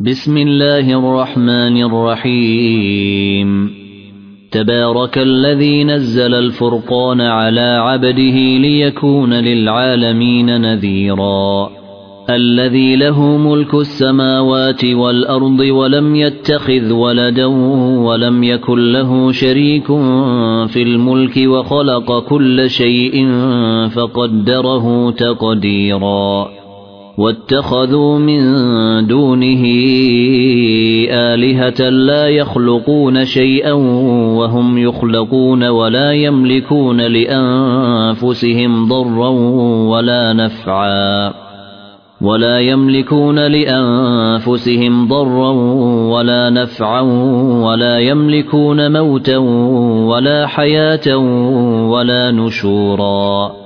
بسم الله الرحمن الرحيم. تبارك الذي نزل الفرقان على عبده ليكون للعالمين نذيرا. الذي له ملك السماوات والأرض ولم يتخذ ولدا ولم يكن له شريك في الملك وخلق كل شيء فقدره تقديرا. واتخذوا من دونه آلهة لا يخلقون شيئا وهم يخلقون ولا يملكون لأنفسهم ضرا ولا نفعا ولا يملكون لأنفسهم ضرا ولا نفعا ولا يملكون موتا ولا حياة ولا نشورا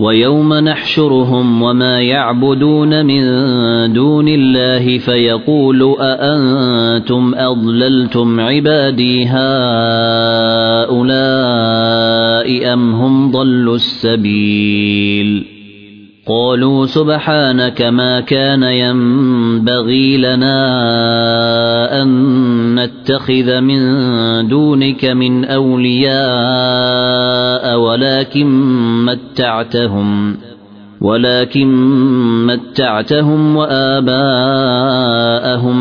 ويوم نحشرهم وما يعبدون من دون الله فيقول أأنتم أضللتم عبادي هؤلاء أم هم ضلوا السبيل قالوا سبحانك ما كان ينبغي لنا أن نتخذ من دونك من أولياء ولكن متعتهم ولكن متعتهم وآباءهم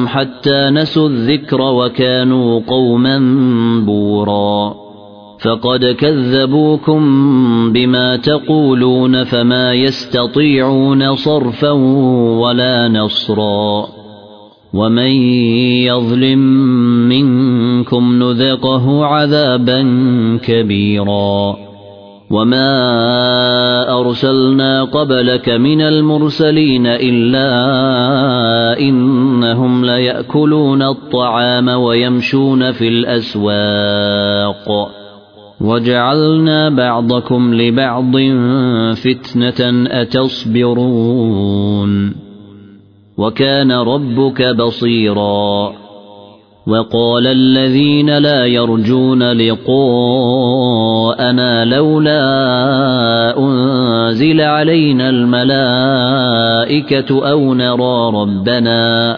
حتى نسوا الذكر وكانوا قوما بورا فقد كذبوكم بما تقولون فما يستطيعون صرفا ولا نصرا ومن يظلم منكم نذقه عذابا كبيرا وما أرسلنا قبلك من المرسلين إلا إنهم ليأكلون الطعام ويمشون في الأسواق وجعلنا بعضكم لبعض فتنة أتصبرون. وكان ربك بصيراً. وقال الذين لا يرجون لقاءنا لولا أنزل علينا الملائكة أو نرى ربنا.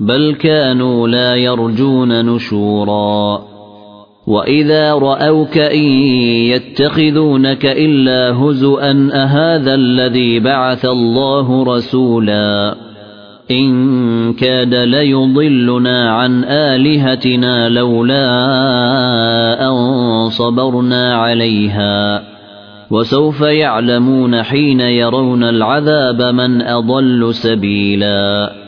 بل كانوا لا يرجون نشورا. وإذا رأوك إن يتخذونك إلا هزءا أهذا الذي بعث الله رسولا؟ إن كاد ليضلنا عن آلهتنا لولا أن صبرنا عليها. وسوف يعلمون حين يرون العذاب من أضل سبيلا.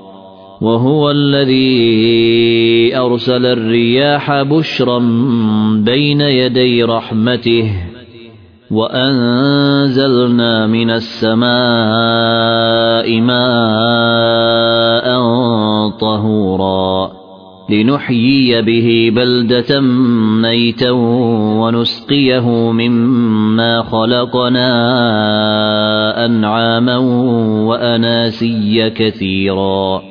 وهو الذي أرسل الرياح بشرا بين يدي رحمته وأنزلنا من السماء ماء طهورا لنحيي به بلدة ميتا ونسقيه مما خلقنا أنعاما وأناسيا كثيرا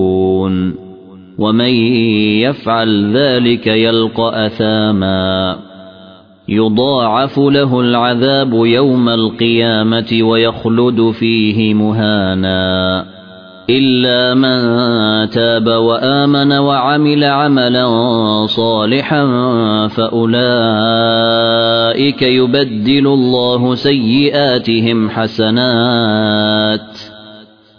ومن يفعل ذلك يلقى أثاما يضاعف له العذاب يوم القيامة ويخلد فيه مهانا إلا من تاب وآمن وعمل عملا صالحا فأولئك يبدل الله سيئاتهم حسنات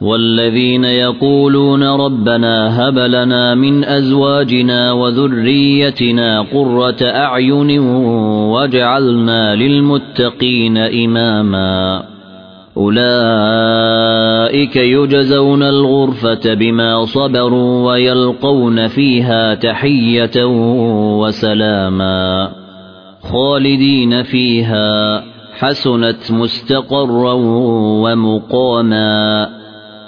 والذين يقولون ربنا هب لنا من أزواجنا وذريتنا قرة أعين واجعلنا للمتقين إماما. أولئك يجزون الغرفة بما صبروا ويلقون فيها تحية وسلاما. خالدين فيها. حسنت مستقرا ومقاما.